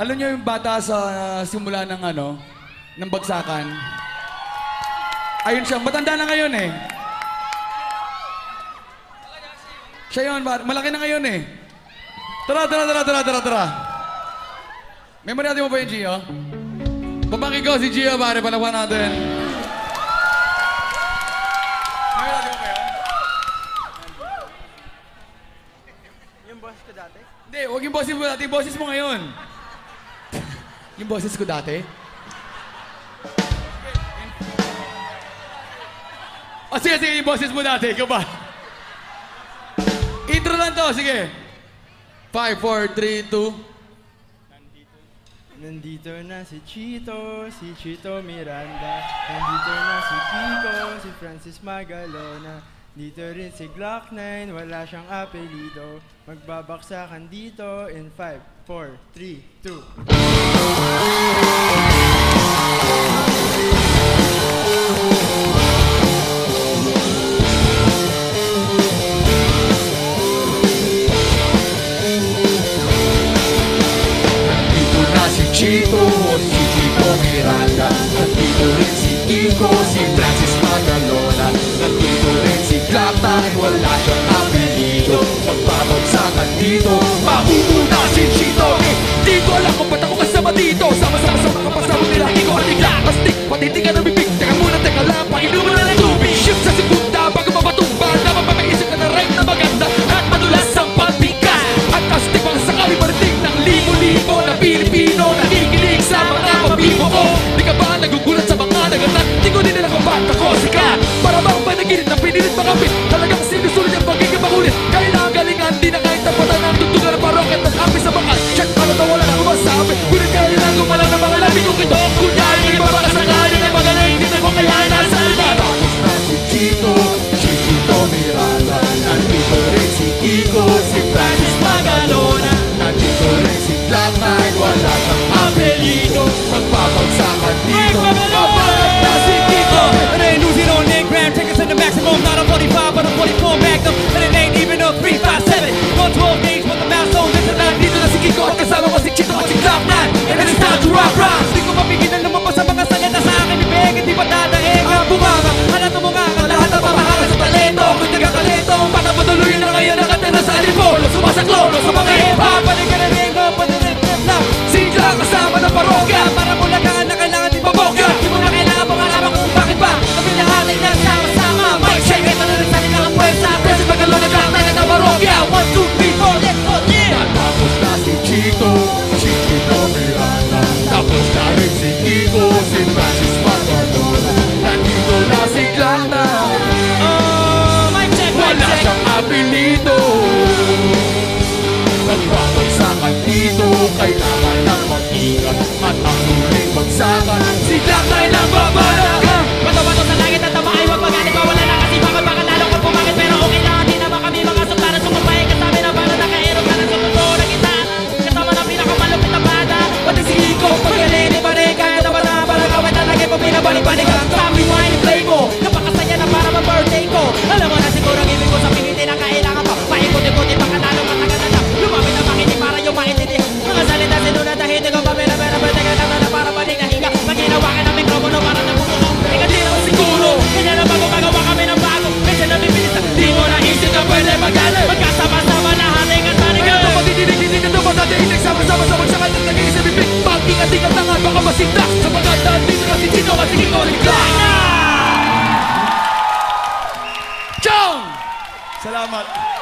Alam niyo yung bata sa uh, simula ng ano, ng bagsakan? Ayun siya. Matanda na ngayon eh. Siya yun, malaki na ngayon eh. Tara, tara, tara, tara, tara, tara. Memory natin mo pa yung Gio? Babaki ko si Gio, pare, palawan natin. Memory natin mo pa yun? Yung dati? Hindi, huwag yung boses mo dati, boses mo ngayon. Yung boses ko dati? O oh, sige, sige, yung boses mo dati. Ikaw ba? Intro lang to, sige. 5, 4, 3, 2. Nandito na si Chito, si Chito Miranda. Nandito na si Kiko, si Francis Magalona. Dito rin si Glock 9, wala siyang apelido. Magbabaksakan dito in 5, four, three, two. Chico, si Chico Miranda, nandito rin si Kiko, si Blanca. masindak Sapagat nandito na si Chito at sige! Salamat.